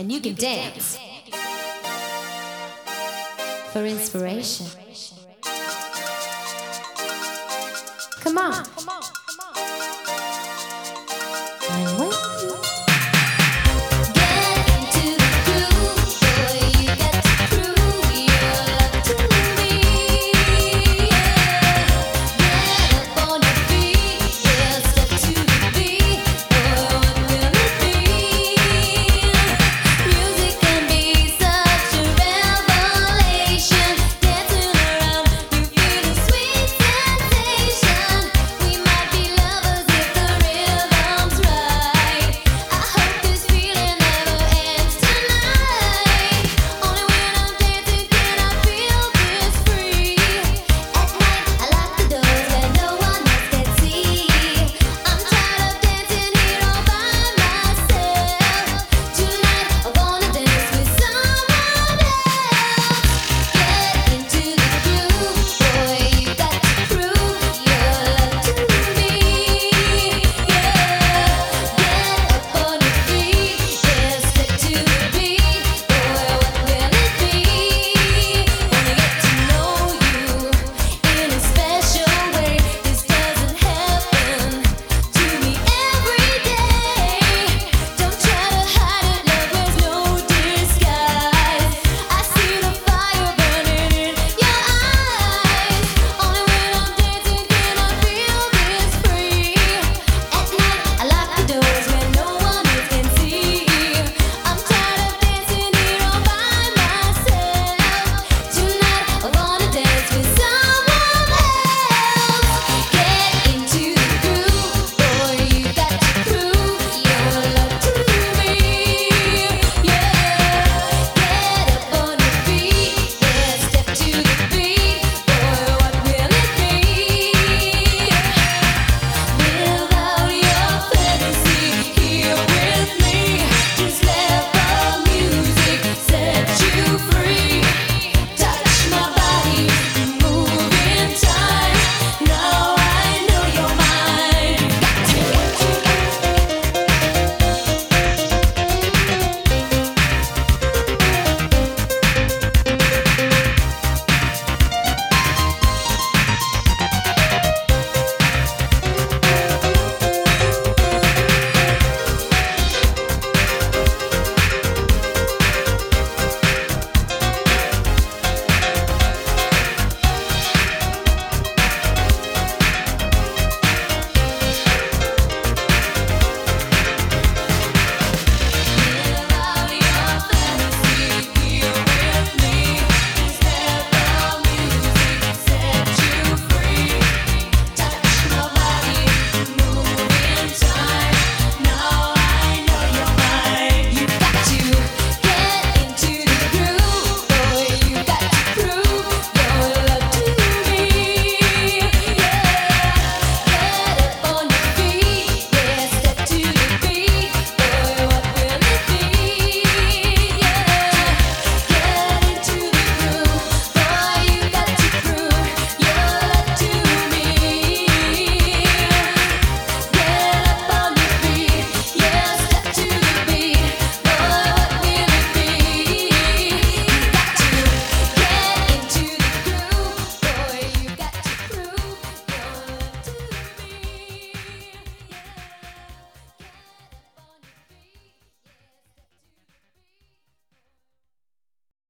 and you can dance for inspiration. Come on.